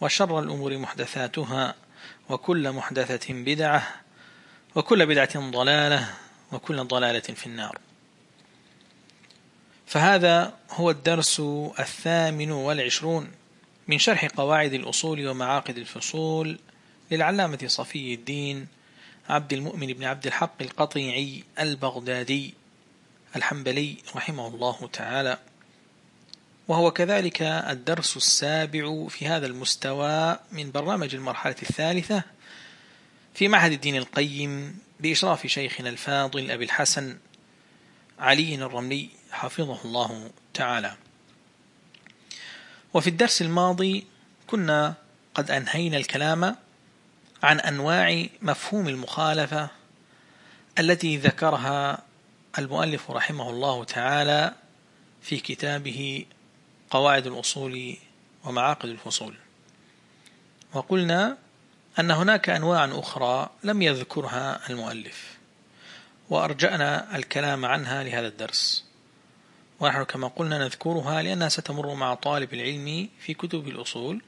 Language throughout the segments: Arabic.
وشر الأمور محدثاتها وكل محدثة بدعة وكل بدعة ضلالة وكل ضلالة في النار. فهذا هو الدرس الثامن والعشرون من شرح قواعد الأصول ومعاقد الفصول للعلامة صفي الدين عبد المؤمن بن عبد الحق القطيعي البغدادي الحنبلي رحمه الله تعالى. وهو كذلك الدرس السابع في هذا المستوى من برنامج المرحلة الثالثة في معهد الدين القيم بإشراف شيخنا الفاضل أبي الحسن علي الرملي حفظه الله تعالى. وفي الدرس الماضي كنا قد أنهينا الكلام عن أنواع مفهوم المخالفة التي ذكرها المؤلف رحمه الله تعالى في كتابه قواعد الأصول ومعاقد الفصول. وقلنا أن هناك أنواع أخرى لم يذكرها المؤلف وأرجأنا الكلام عنها لهذا الدرس. ونحن كما قلنا نذكرها لأنها ستمر مع طالب العلم في كتب الأصول.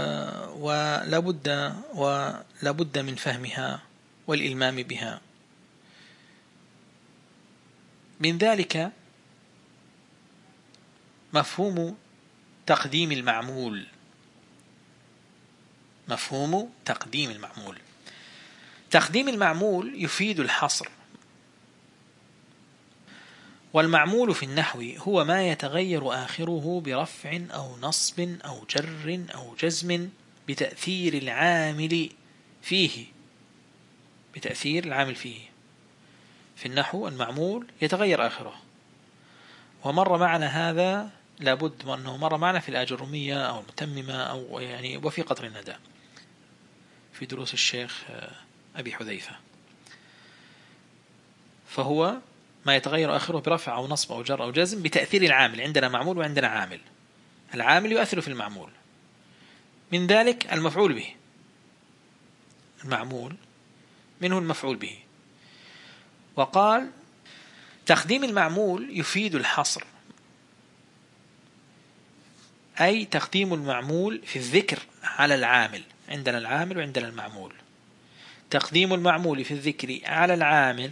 آه، ولا بد ولا بد من فهمها والإلمام بها. من ذلك مفهوم تقديم المعمول. مفهوم تقديم المعمول. تقديم المعمول يفيد الحصر. والمعمول في النحو هو ما يتغير آخره برفع أو نصب أو جر أو جزم بتأثير العامل فيه. بتأثير العامل فيه. في النحو المعمول يتغير آخره. ومر معنا هذا لابد أنه مر معنا في الآجرومية أو المتممة أو يعني وفي قطر الندى في دروس الشيخ أبي حذيفة. فهو ما يتغير آخره برفع أو نصب أو جر أو جزم بتأثير العامل عندنا معمول وعندنا عامل. العامل يؤثر في المعمول. من ذلك المفعول به. المعمول منه المفعول به. وقال تقديم المعمول يفيد الحصر. أي تقديم المعمول في الذكر على العامل عندنا العامل وعندنا المعمول. تقديم المعمول في الذكر على العامل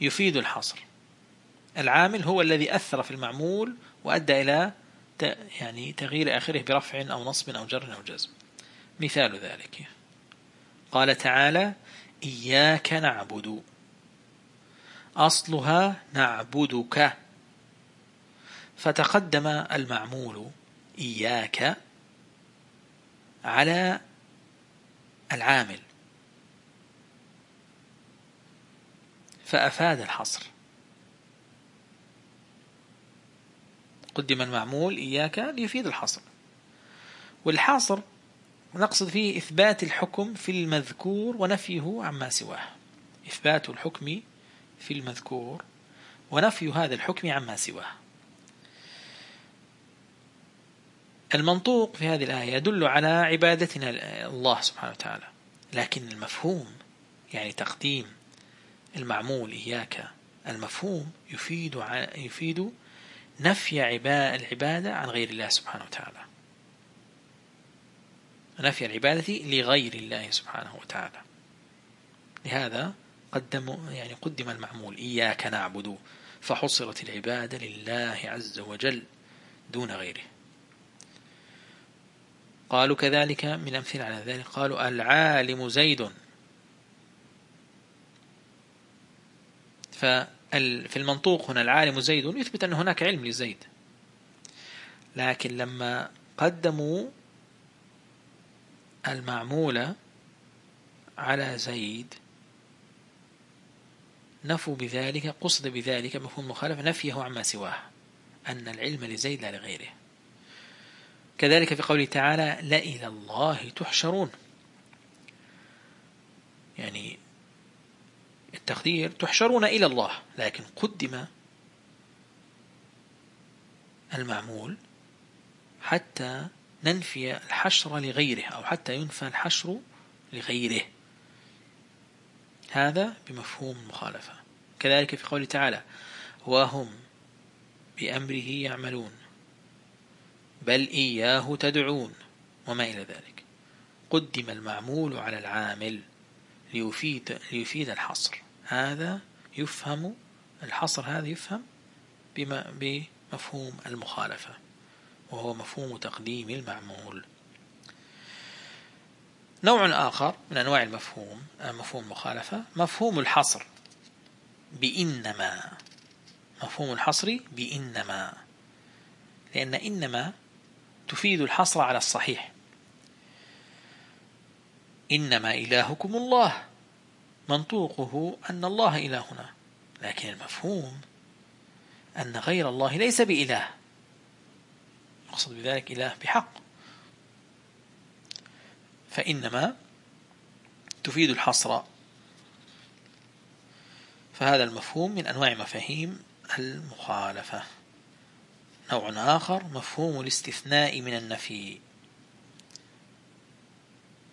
يفيد الحصر. العامل هو الذي أثر في المعمول وأدى إلى يعني تغيير آخره برفع أو نصب أو جر أو جزم. مثال ذلك. قال تعالى إياك نعبد. أصلها نعبدك. فتقدم المعمول إياك على العامل. فأفاد الحصر. قدم المعمول إياك ليفيد الحصر. والحاصر نقصد فيه إثبات الحكم في المذكور ونفيه عما سواه. إثبات الحكم في المذكور ونفي هذا الحكم عما سواه. المنطوق في هذه الآية يدل على عبادتنا الله سبحانه وتعالى. لكن المفهوم يعني تقديم المعمول إياك المفهوم يفيد يفيد نفي العبادة عن غير الله سبحانه وتعالى. نفي العبادة لغير الله سبحانه وتعالى. لهذا قدم يعني قدم المعمول إياك نعبد فحصرت العبادة لله عز وجل دون غيره. قالوا كذلك من أمثلة على ذلك. قالوا العالم زيد. ففي المنطوق هنا العالم زيد يثبت أن هناك علم لزيد. لكن لما قدموا المعمولة على زيد نفوا بذلك قصد بذلك مفهوم مخالفة نفيه عما سواه أن العلم لزيد لا لغيره. كذلك في قوله تعالى لا إلى الله تحشرون. يعني التقدير تحشرون إلى الله لكن قدم المعمول حتى ننفي الحشر لغيره أو حتى ينفى الحشر لغيره. هذا بمفهوم المخالفة كذلك في قوله تعالى وهم بأمره يعملون. بل إياه تدعون وما إلى ذلك. قدم المعمول على العامل ليفيد, ليفيد الحصر. هذا يفهم الحصر هذا يفهم بمفهوم المخالفة وهو مفهوم تقديم المعمول. نوع آخر من أنواع المفهوم مفهوم المخالفة مفهوم الحصر بإنما مفهوم الحصر بإنما لأن إنما تفيد الحصر على الصحيح. إنما إلهكم الله. منطوقه أن الله إلهنا. لكن المفهوم أن غير الله ليس بإله. أقصد بذلك إله بحق. فإنما تفيد الحصر. فهذا المفهوم من أنواع مفاهيم المخالفة. نوع آخر مفهوم الاستثناء من النفي.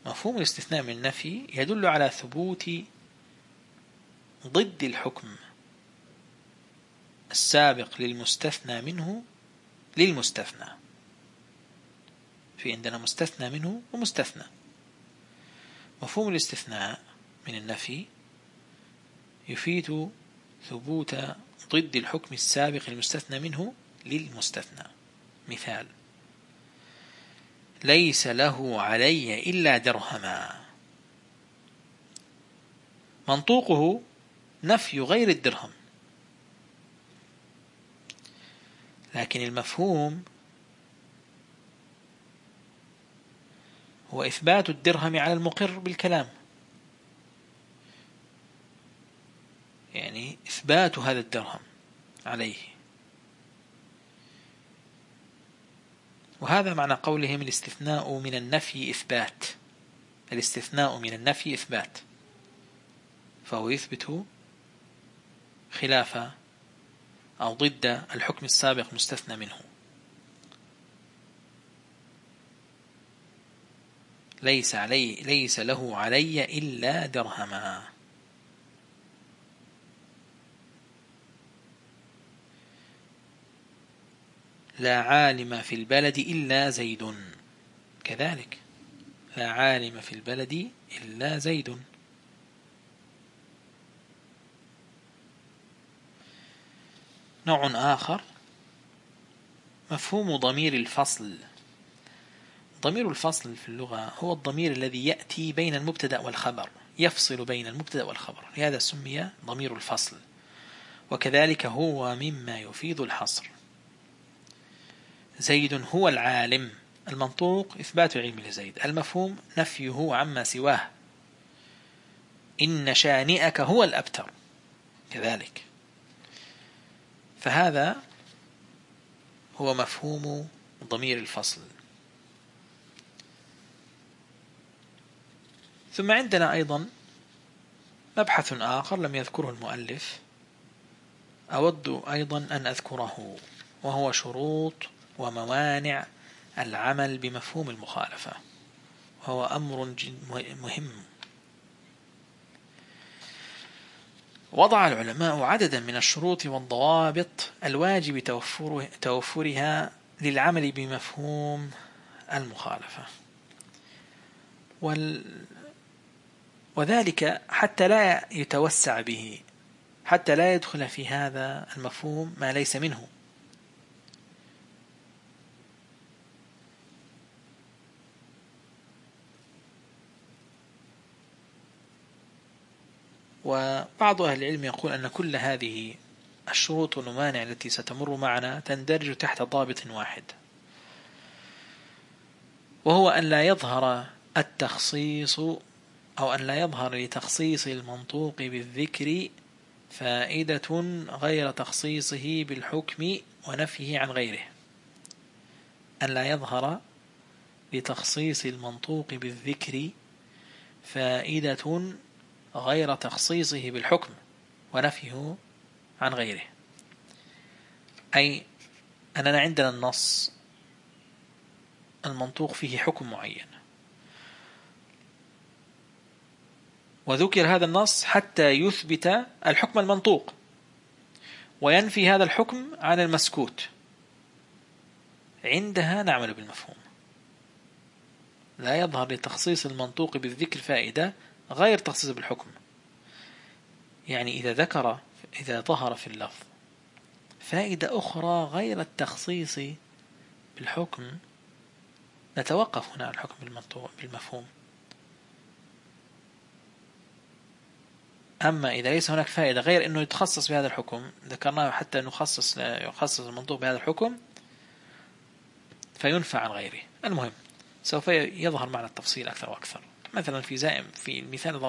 مفهوم الاستثناء من النفي يدل على ثبوت ضد الحكم السابق للمستثنى منه للمستثنى. في عندنا مستثنى منه ومستثنى. مفهوم الاستثناء من النفي يفيد ثبوت ضد الحكم السابق المستثنى منه للمستثنى. مثال ليس له علي إلا درهما. منطوقه نفي غير الدرهم. لكن المفهوم هو إثبات الدرهم على المقر بالكلام. يعني إثبات هذا الدرهم عليه. وهذا معنى قولهم الاستثناء من النفي إثبات. الاستثناء من النفي إثبات. فهو يثبت خلاف أو ضد الحكم السابق مستثنى منه. ليس علي ليس له علي إلا درهما. لا عالم في البلد إلا زيد. كذلك. لا عالم في البلد إلا زيد. نوع آخر. مفهوم ضمير الفصل. ضمير الفصل في اللغة هو الضمير الذي يأتي بين المبتدأ والخبر يفصل بين المبتدأ والخبر. لهذا سمي ضمير الفصل. وكذلك هو مما يفيد الحصر. زيد هو العالم. المنطوق إثبات العلم لزيد. المفهوم نفيه عما سواه. إن شانئك هو الأبتر. كذلك. فهذا هو مفهوم ضمير الفصل. ثم عندنا أيضا مبحث آخر لم يذكره المؤلف. أود أيضا أن أذكره وهو شروط وموانع العمل بمفهوم المخالفة وهو أمر مهم. وضع العلماء عددا من الشروط والضوابط الواجب توفرها للعمل بمفهوم المخالفة. وال وذلك حتى لا يتوسع به حتى لا يدخل في هذا المفهوم ما ليس منه. وبعض أهل العلم يقول أن كل هذه الشروط والممانع التي ستمر معنا تندرج تحت ضابط واحد وهو أن لا يظهر التخصيص أو أن لا يظهر لتخصيص المنطوق بالذكر فائدة غير تخصيصه بالحكم ونفيه عن غيره. أن لا يظهر لتخصيص المنطوق بالذكر فائدة غير تخصيصه بالحكم ونفيه عن غيره. أي أننا عندنا النص المنطوق فيه حكم معين. وذكر هذا النص حتى يثبت الحكم المنطوق وينفي هذا الحكم عن المسكوت. عندها نعمل بالمفهوم. لا يظهر لتخصيص المنطوق بالذكر فائدة غير تخصيص بالحكم. يعني إذا ذكر إذا ظهر في اللفظ فائدة أخرى غير التخصيص بالحكم نتوقف هنا على الحكم بالمفهوم. أما إذا ليس هناك فائدة غير أنه يتخصص بهذا الحكم ذكرناه حتى نخصص يخصص المنطوق بهذا الحكم فينفع عن غيره. المهم سوف يظهر معنا التفصيل أكثر وأكثر. مثلا في زائم في المثال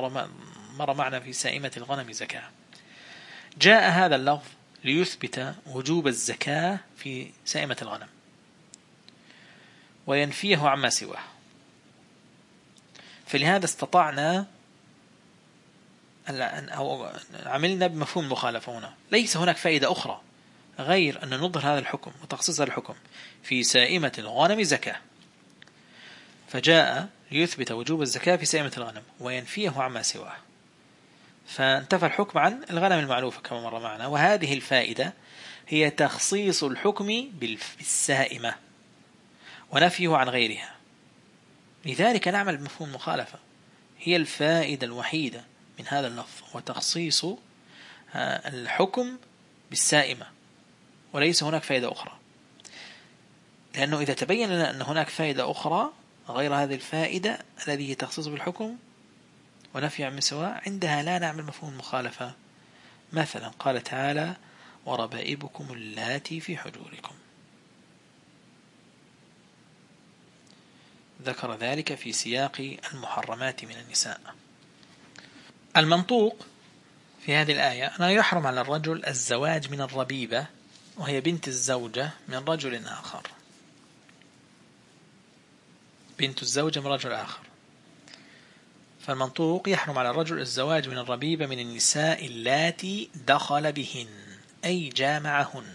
مر معنا في سائمة الغنم زكاة. جاء هذا اللفظ ليثبت وجوب الزكاة في سائمة الغنم. وينفيه عما سواه. فلهذا استطعنا أو عملنا بمفهوم المخالفة هنا. ليس هناك فائدة أخرى غير أن نظهر هذا الحكم وتخصيص هذا الحكم في سائمة الغنم زكاة. فجاء ليثبت وجوب الزكاة في سائمة الغنم وينفيه عما سواه. فانتفى الحكم عن الغنم المعلوفة كما مر معنا. وهذه الفائدة هي تخصيص الحكم بالسائمة ونفيه عن غيرها. لذلك نعمل بمفهوم المخالفة هي الفائدة الوحيدة من هذا اللفظ وتخصيص آه، الحكم بالسائمة. وليس هناك فائدة أخرى. لأنه إذا تبين لنا أن هناك فائدة أخرى غير هذه الفائدة الذي هي تخصيص بالحكم ونفي عن سواء عندها. لا نعمل مفهوم المخالفة. مثلا قال تعالى وربائبكم اللاتي في حجوركم. ذكر ذلك في سياق المحرمات من النساء. المنطوق في هذه الآية أنه يحرم على الرجل الزواج من الربيبة وهي بنت الزوجة من رجل آخر. بنت الزوجة من رجل آخر. فالمنطوق يحرم على الرجل الزواج من الربيبة من النساء اللاتي دخل بهن أي جامعهن.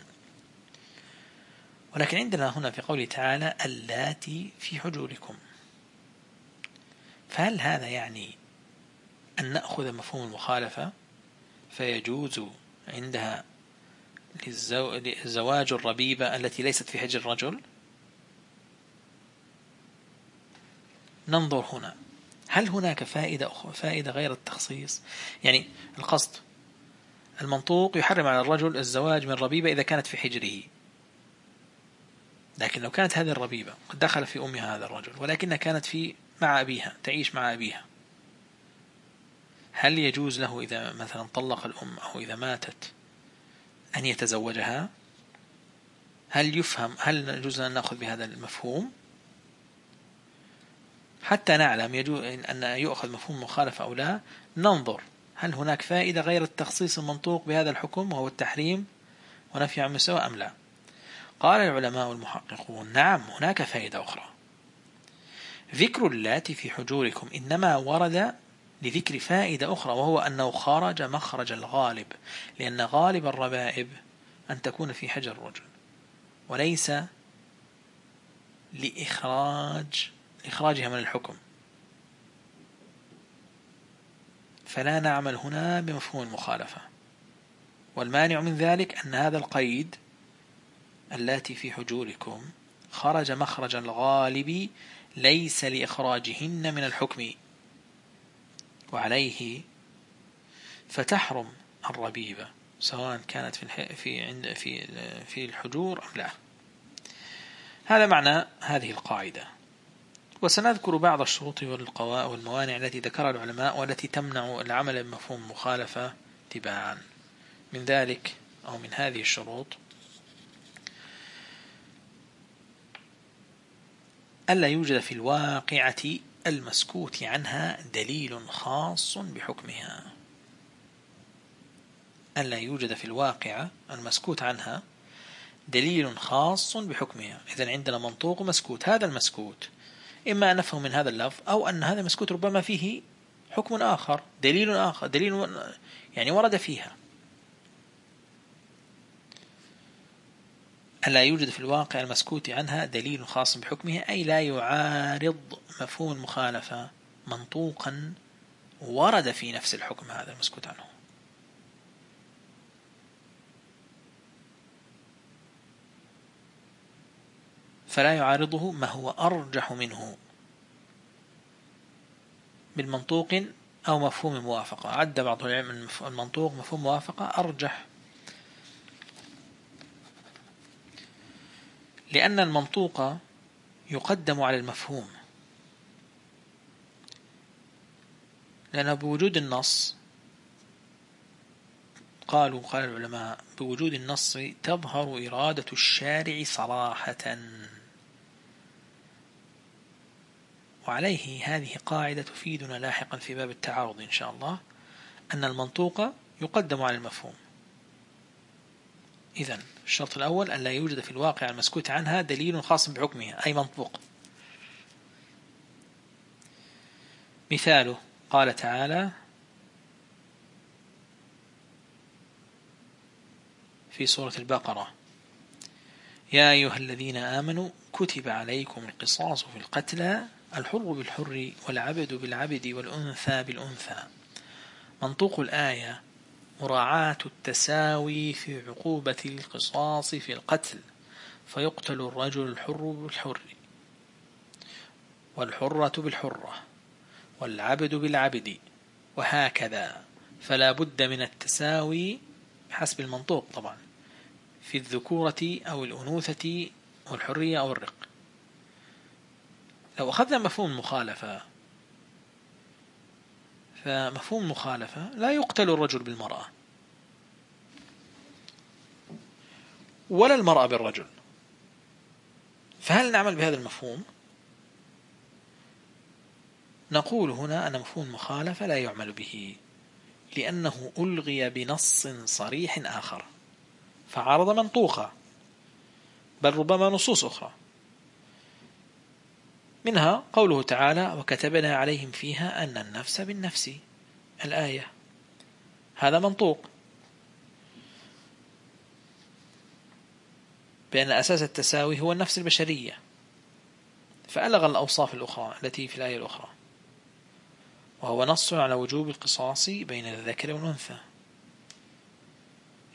ولكن عندنا هنا في قوله تعالى اللاتي في حجوركم. فهل هذا يعني أن نأخذ مفهوم المخالفة؟ فيجوز عندها لزواج الربيبة التي ليست في حجر الرجل؟ ننظر هنا. هل هناك فائدة أخرى فائدة غير التخصيص؟ يعني القصد المنطوق يحرم على الرجل الزواج من ربيبة إذا كانت في حجره. لكن لو كانت هذه الربيبة قد دخل في أمها هذا الرجل ولكنها كانت في مع أبيها تعيش مع أبيها. هل يجوز له إذا مثلا طلق الأم أو إذا ماتت أن يتزوجها؟ هل يفهم هل يجوز أن نأخذ بهذا المفهوم؟ حتى نعلم يجوز أن يؤخذ مفهوم مخالفة أو لا ننظر هل هناك فائدة غير التخصيص المنطوق بهذا الحكم وهو التحريم ونفي عن مسوى أم لا. قال العلماء المحققون نعم هناك فائدة أخرى. ذكر اللات في حجوركم إنما ورد لذكر فائدة أخرى وهو أنه خرج مخرج الغالب لأن غالب الربائب أن تكون في حجر الرجل وليس لإخراج إخراجها من الحكم. فلا نعمل هنا بمفهوم المخالفة. والمانع من ذلك أن هذا القيد التي في حجوركم خرج مخرج الغالب ليس لإخراجهن من الحكم وعليه فتحرم الربيبة سواء كانت في في عند في في الحجور أم لا. هذا معنى هذه القاعدة. وسنذكر بعض الشروط والموانع التي ذكرها العلماء والتي تمنع العمل بمفهوم المخالفة تباعا. من ذلك أو من هذه الشروط ألا يوجد في الواقعة المسكوت عنها دليل خاص بحكمها. ألا يوجد في الواقعة المسكوت عنها دليل خاص بحكمها. إذا عندنا منطوق مسكوت. هذا المسكوت إما أن نفهم من هذا اللفظ أو أن هذا المسكوت ربما فيه حكم آخر دليل آخر دليل يعني ورد فيها. ألا يوجد في الواقع المسكوت عنها دليل خاص بحكمه؟ أي لا يعارض مفهوم المخالفة منطوقا ورد في نفس الحكم هذا المسكوت عنه. فلا يعارضه ما هو أرجح منه. بالمنطوق أو مفهوم موافقة. عد بعض العلم المنطوق مفهوم موافقة أرجح. لأن المنطوق يقدم على المفهوم. لأن بوجود النص قالوا قال العلماء بوجود النص تظهر إرادة الشارع صراحة. وعليه هذه قاعدة تفيدنا لاحقا في باب التعارض إن شاء الله أن المنطوق يقدم على المفهوم. إذا الشرط الأول أن لا يوجد في الواقع المسكوت عنها دليل خاص بحكمها أي منطوق. مثاله قال تعالى في سورة البقرة يا أيها الذين آمنوا كتب عليكم القصاص في القتلى الحر بالحر والعبد بالعبد والأنثى بالأنثى. منطوق الآية مراعاة التساوي في عقوبة القصاص في القتل فيقتل الرجل الحر بالحر والحرة بالحرة والعبد بالعبد وهكذا. فلا بد من التساوي حسب المنطوق طبعا في الذكورة أو الأنوثة أو الحرية أو الرق. لو أخذنا مفهوم المخالفة فمفهوم المخالفة لا يقتل الرجل بالمرأة. ولا المرأة بالرجل. فهل نعمل بهذا المفهوم؟ نقول هنا أن مفهوم المخالفة لا يعمل به لأنه ألغي بنص صريح آخر فعارض منطوقة بل ربما نصوص أخرى. منها قوله تعالى وكتبنا عليهم فيها أن النفس بالنفس الآية. هذا منطوق. بأن أساس التساوي هو النفس البشرية. فألغى الأوصاف الأخرى التي في الآية الأخرى. وهو نص على وجوب القصاص بين الذكر والأنثى.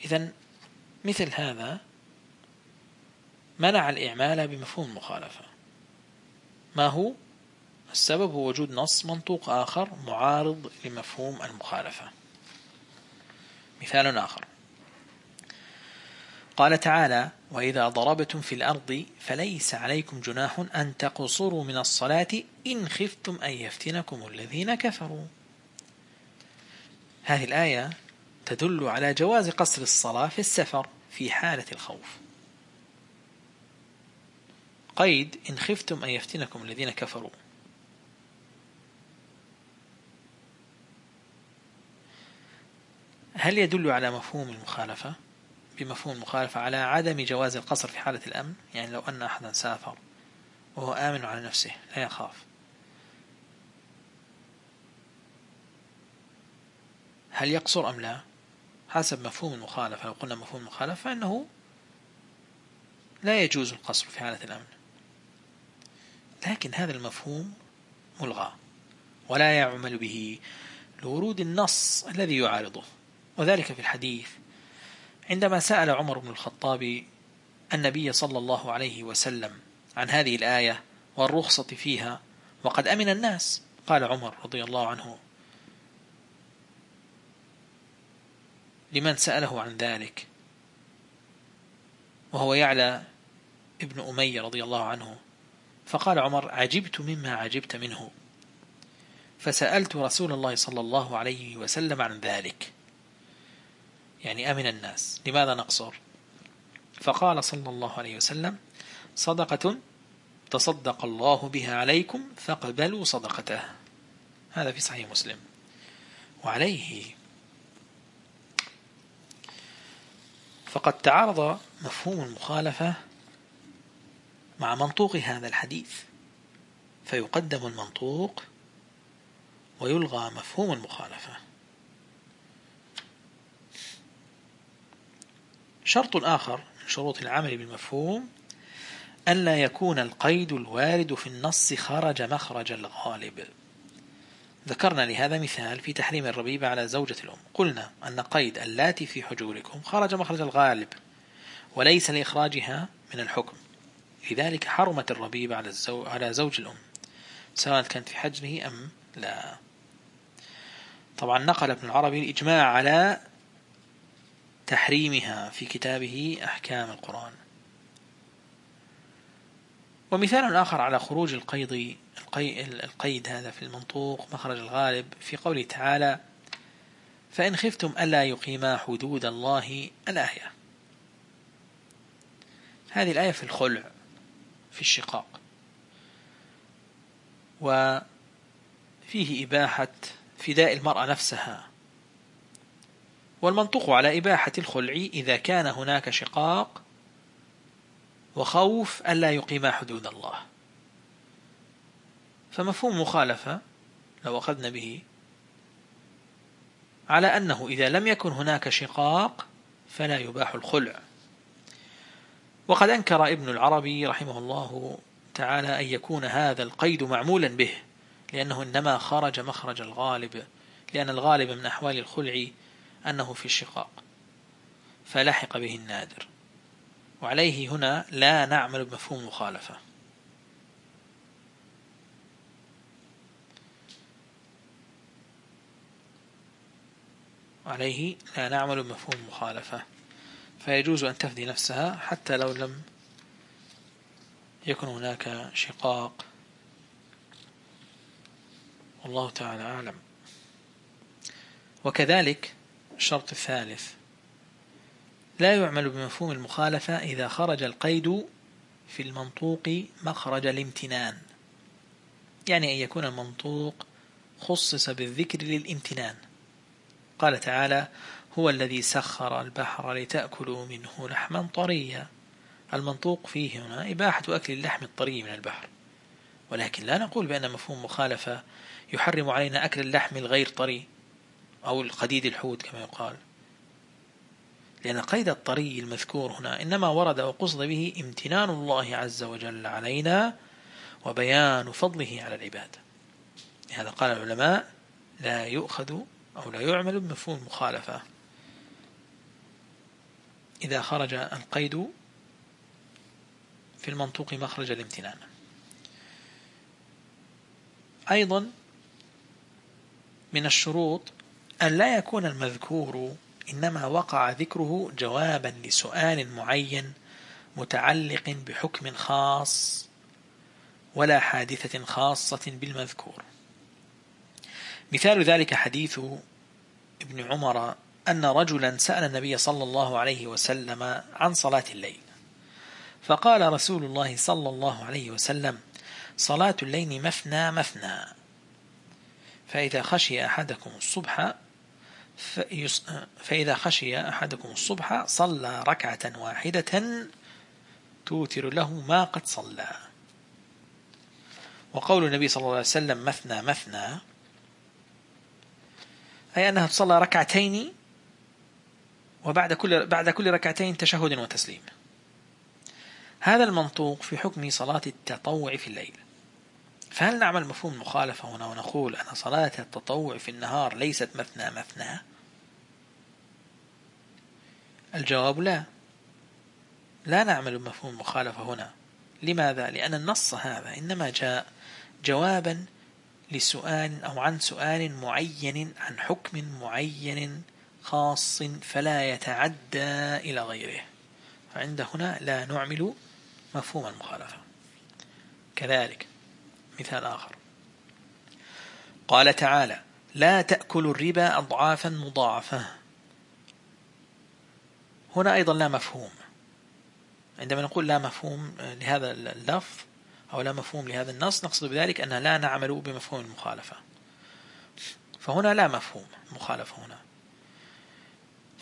إذا مثل هذا منع الإعمال بمفهوم المخالفة. ما هو؟ السبب هو وجود نص منطوق آخر معارض لمفهوم المخالفة. مثال آخر. قال تعالى وإذا ضربتم في الأرض فليس عليكم جناح أن تقصروا من الصلاة إن خفتم أن يفتنكم الذين كفروا. هذه الآية تدل على جواز قصر الصلاة في السفر في حالة الخوف. قيد إن خفتم أن يفتنكم الذين كفروا. هل يدل على مفهوم المخالفة؟ بمفهوم المخالفة على عدم جواز القصر في حالة الأمن؟ يعني لو أن أحدا سافر وهو آمن على نفسه لا يخاف. هل يقصر أم لا؟ حسب مفهوم المخالفة. لو قلنا مفهوم المخالفة فإنه لا يجوز القصر في حالة الأمن. لكن هذا المفهوم ملغى ولا يعمل به لورود النص الذي يعارضه. وذلك في الحديث عندما سأل عمر بن الخطاب النبي صلى الله عليه وسلم عن هذه الآية والرخصة فيها وقد أمن الناس. قال عمر رضي الله عنه لمن سأله عن ذلك؟ وهو يعلى ابن أمية رضي الله عنه فقال عمر عجبت مما عجبت منه. فسألت رسول الله صلى الله عليه وسلم عن ذلك. يعني أمن الناس. لماذا نقصر؟ فقال صلى الله عليه وسلم صدقة تصدق الله بها عليكم فاقبلوا صدقته. هذا في صحيح مسلم. وعليه. فقد تعارض مفهوم المخالفة مع منطوق هذا الحديث. فيقدم المنطوق ويلغى مفهوم المخالفة. شرط آخر من شروط العمل بالمفهوم أن لا يكون القيد الوارد في النص خرج مخرج الغالب. ذكرنا لهذا مثال في تحريم الربيب على زوجة الأم. قلنا أن قيد اللاتي في حجوركم خرج مخرج الغالب وليس لإخراجها من الحكم. لذلك حرمت الربيب على. على زوج الأم سواء كانت في حجره أم لا. طبعا نقل ابن العربي الإجماع على تحريمها في كتابه أحكام القرآن. ومثال آخر على خروج القيد القيد هذا في المنطوق مخرج الغالب في قوله تعالى فإن خفتم ألا يقيما حدود الله الآية. هذه الآية في الخلع. في الشقاق. وفيه إباحة فداء المرأة نفسها. والمنطوق على إباحة الخلع إذا كان هناك شقاق وخوف ألا يقيما حدود الله. فمفهوم مخالفة لو أخذنا به على أنه إذا لم يكن هناك شقاق فلا يباح الخلع. وقد أنكر ابن العربي رحمه الله تعالى أن يكون هذا القيد معمولا به لأنه إنما خرج مخرج الغالب لأن الغالب من أحوال الخلع أنه في الشقاق فلحق به النادر. وعليه هنا لا نعمل بمفهوم مخالفة. عليه لا نعمل بمفهوم مخالفة. فيجوز أن تفدي نفسها حتى لو لم يكن هناك شقاق. والله تعالى أعلم. وكذلك الشرط الثالث لا يعمل بمفهوم المخالفة إذا خرج القيد في المنطوق مخرج الامتنان. يعني أن يكون المنطوق خصص بالذكر للامتنان. قال تعالى هو الذي سخر البحر لتأكلوا منه لحما طريا. المنطوق فيه هنا إباحة أكل اللحم الطري من البحر. ولكن لا نقول بأن مفهوم مخالفة يحرم علينا أكل اللحم الغير طري أو القديد الحوت كما يقال. لأن قيد الطري المذكور هنا إنما ورد وقصد به امتنان الله عز وجل علينا وبيان فضله على العباد. هذا قال العلماء لا يؤخذ أو لا يعمل بمفهوم المخالفة إذا خرج القيد في المنطوق مخرج الامتنان. أيضا من الشروط أن لا يكون المذكور إنما وقع ذكره جوابا لسؤال معين متعلق بحكم خاص ولا حادثة خاصة بالمذكور. مثال ذلك حديث ابن عمر أن رجلا سأل النبي صلى الله عليه وسلم عن صلاة الليل. فقال رسول الله صلى الله عليه وسلم صلاة الليل مثنى مثنى. فإذا خشي أحدكم الصبح فإذا خشي أحدكم الصبح صلى ركعة واحدة توتر له ما قد صلى. وقول النبي صلى الله عليه وسلم مثنى مثنى أي أنها تصلى ركعتين وبعد كل بعد كل ركعتين تشهد وتسليم. هذا المنطوق في حكم صلاة التطوع في الليل. فهل نعمل مفهوم المخالفة هنا ونقول أن صلاة التطوع في النهار ليست مثنى مثنى الجواب لا. لا نعمل مفهوم المخالفة هنا. لماذا؟ لأن النص هذا إنما جاء جوابا لسؤال أو عن سؤال معين عن حكم معين خاص فلا يتعدى إلى غيره. فعند هنا لا نعمل مفهوم المخالفة. كذلك مثال آخر. قال تعالى لا تأكل الربا أضعافا مضاعفة. هنا أيضا لا مفهوم. عندما نقول لا مفهوم لهذا اللفظ أو لا مفهوم لهذا النص نقصد بذلك أننا لا نعمل بمفهوم المخالفة. فهنا لا مفهوم مخالفة هنا.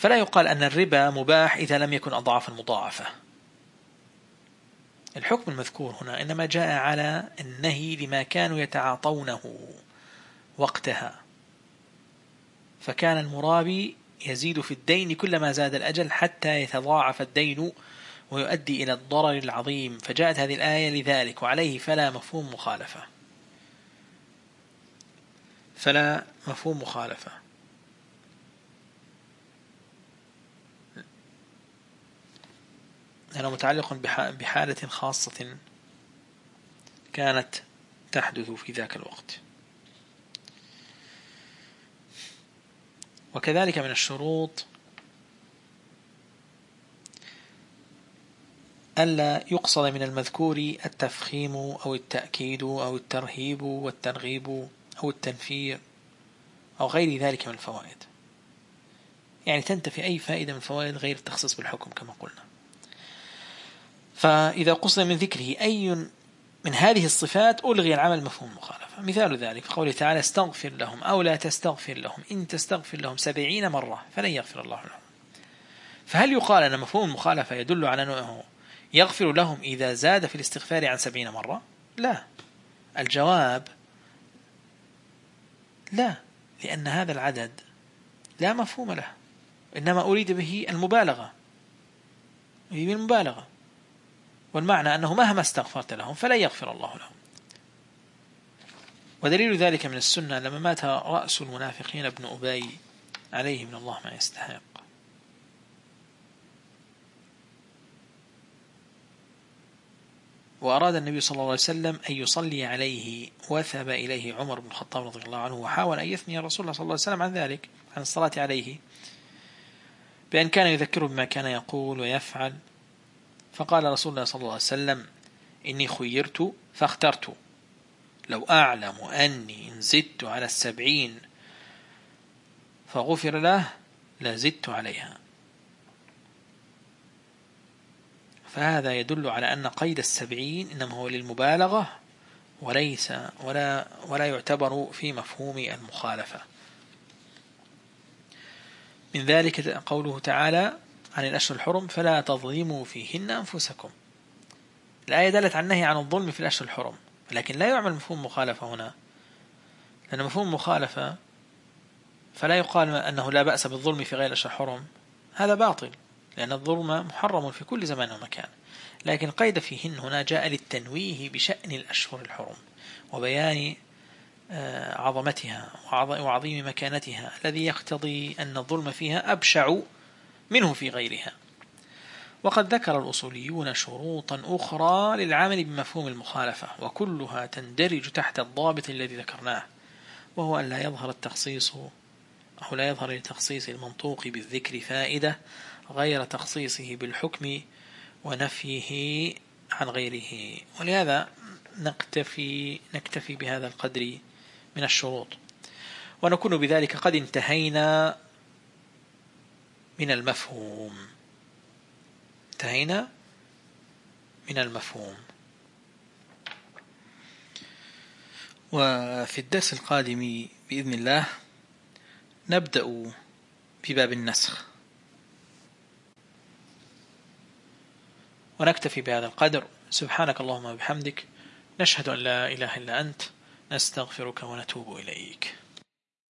فلا يقال أن الربا مباح إذا لم يكن أضعافا مضاعفة. الحكم المذكور هنا إنما جاء على النهي لما كانوا يتعاطونه وقتها. فكان المرابي يزيد في الدين كلما زاد الأجل حتى يتضاعف الدين ويؤدي إلى الضرر العظيم. فجاءت هذه الآية لذلك وعليه فلا مفهوم مخالفة. فلا مفهوم مخالفة. لأنه متعلق بحالة خاصة كانت تحدث في ذاك الوقت. وكذلك من الشروط ألا يقصد من المذكور التفخيم أو التأكيد أو الترهيب والترغيب أو التنفير أو غير ذلك من الفوائد. يعني تنتفي أي فائدة من الفوائد غير التخصيص بالحكم كما قلنا. فإذا قصد من ذكره أي من هذه الصفات ألغي العمل مفهوم المخالفة. مثال ذلك في قوله تعالى استغفر لهم أو لا تستغفر لهم إن تستغفر لهم سبعين مرة فلن يغفر الله لهم. فهل يقال أن مفهوم المخالفة يدل على أنه يغفر لهم إذا زاد في الاستغفار عن سبعين مرة؟ لا. الجواب لا لأن هذا العدد لا مفهوم له. إنما أريد به المبالغة. المبالغة. والمعنى أنه مهما استغفرت لهم فلا يغفر الله لهم. ودليل ذلك من السنة لما مات رأس المنافقين ابن أبي عليه من الله ما يستحق. وأراد النبي صلى الله عليه وسلم أن يصلي عليه وثب إليه عمر بن الخطاب رضي الله عنه وحاول أن يثني الرسول صلى الله عليه وسلم عن ذلك عن الصلاة عليه بأن كان يذكره بما كان يقول ويفعل. فقال رسول الله صلى الله عليه وسلم إني خيرت فاخترت. لو أعلم أني إن زدت على السبعين فغفر له لزدت عليها. فهذا يدل على أن قيد السبعين إنما هو للمبالغة وليس ولا, ولا يعتبر في مفهوم المخالفة. من ذلك قوله تعالى عن الأشهر الحرم فلا تظلموا فيهن أنفسكم. الآية دلت عن النهي عن الظلم في الأشهر الحرم لكن لا يعمل مفهوم مخالفة هنا. لأن مفهوم مخالفة فلا يقال أنه لا بأس بالظلم في غير الأشهر الحرم. هذا باطل لأن الظلم محرم في كل زمان ومكان. لكن قيد فيهن هنا جاء للتنويه بشأن الأشهر الحرم وبيان آه، عظمتها وعظيم مكانتها الذي يقتضي أن الظلم فيها أبشع منه في غيرها. وقد ذكر الأصوليون شروطا أخرى للعمل بمفهوم المخالفة وكلها تندرج تحت الضابط الذي ذكرناه وهو أن لا يظهر التخصيص أو لا يظهر لتخصيص المنطوق بالذكر فائدة غير تخصيصه بالحكم ونفيه عن غيره. ولهذا نكتفي, نكتفي بهذا القدر من الشروط. ونكون بذلك قد انتهينا من المفهوم. انتهينا؟ من المفهوم. وفي الدرس القادم بإذن الله نبدأ بباب النسخ. ونكتفي بهذا القدر. سبحانك اللهم وبحمدك. نشهد أن لا إله إلا أنت. نستغفرك ونتوب إليك.